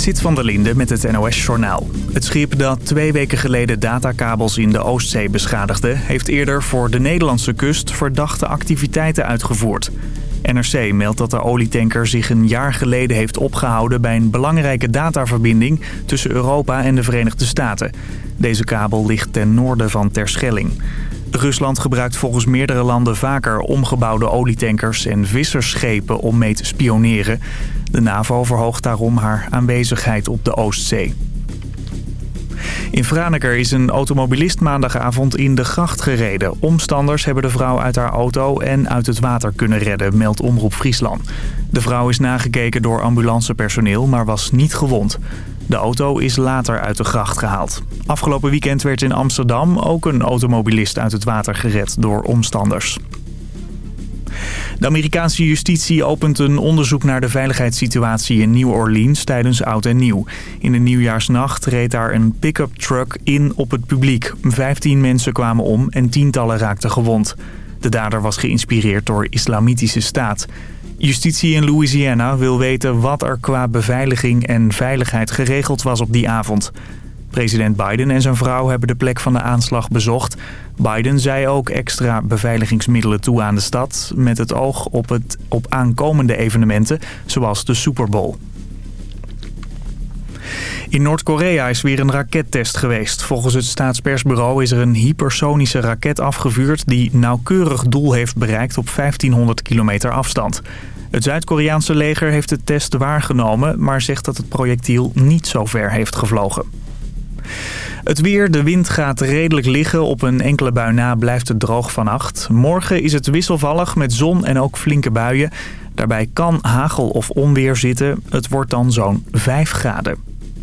Zit van der Linde met het NOS-journaal. Het schip dat twee weken geleden datakabels in de Oostzee beschadigde... heeft eerder voor de Nederlandse kust verdachte activiteiten uitgevoerd. NRC meldt dat de olietanker zich een jaar geleden heeft opgehouden... bij een belangrijke dataverbinding tussen Europa en de Verenigde Staten. Deze kabel ligt ten noorden van Terschelling. Rusland gebruikt volgens meerdere landen vaker omgebouwde olietankers en vissersschepen om mee te spioneren. De NAVO verhoogt daarom haar aanwezigheid op de Oostzee. In Franeker is een automobilist maandagavond in de gracht gereden. Omstanders hebben de vrouw uit haar auto en uit het water kunnen redden, meldt Omroep Friesland. De vrouw is nagekeken door ambulancepersoneel, maar was niet gewond. De auto is later uit de gracht gehaald. Afgelopen weekend werd in Amsterdam ook een automobilist uit het water gered door omstanders. De Amerikaanse justitie opent een onderzoek naar de veiligheidssituatie in New Orleans tijdens Oud en Nieuw. In de nieuwjaarsnacht reed daar een pick-up truck in op het publiek. Vijftien mensen kwamen om en tientallen raakten gewond. De dader was geïnspireerd door islamitische staat. Justitie in Louisiana wil weten wat er qua beveiliging en veiligheid geregeld was op die avond. President Biden en zijn vrouw hebben de plek van de aanslag bezocht. Biden zei ook extra beveiligingsmiddelen toe aan de stad... met het oog op, het, op aankomende evenementen, zoals de Super Bowl. In Noord-Korea is weer een rakettest geweest. Volgens het staatspersbureau is er een hypersonische raket afgevuurd... die nauwkeurig doel heeft bereikt op 1500 kilometer afstand. Het Zuid-Koreaanse leger heeft de test waargenomen... maar zegt dat het projectiel niet zo ver heeft gevlogen. Het weer, de wind gaat redelijk liggen. Op een enkele bui na blijft het droog vannacht. Morgen is het wisselvallig met zon en ook flinke buien. Daarbij kan hagel of onweer zitten. Het wordt dan zo'n 5 graden.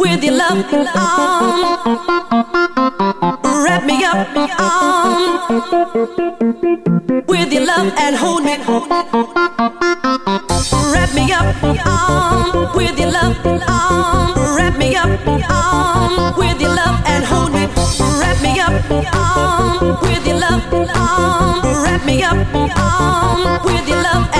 with your love on. Wrap me up on with your love and hold me. Wrap me up on with your love on. Wrap me up on with your love and hold me. Wrap me up on with your love on. Wrap me up on with your love. and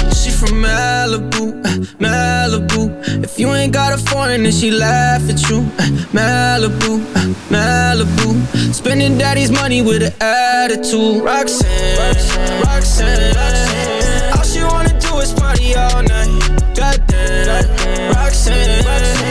From Malibu, uh, Malibu. If you ain't got a foreign, then she laugh at you. Uh, Malibu, uh, Malibu. Spending daddy's money with an attitude. Roxanne, Roxanne, Roxanne. All she wanna do is party all night. Goddamn, Roxanne. Never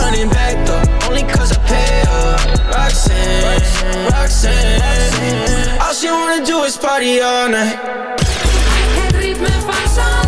running back though, only cause I pay her. Roxanne, Roxanne. All she wanna do is party all night. Het ritme van Zandvoort.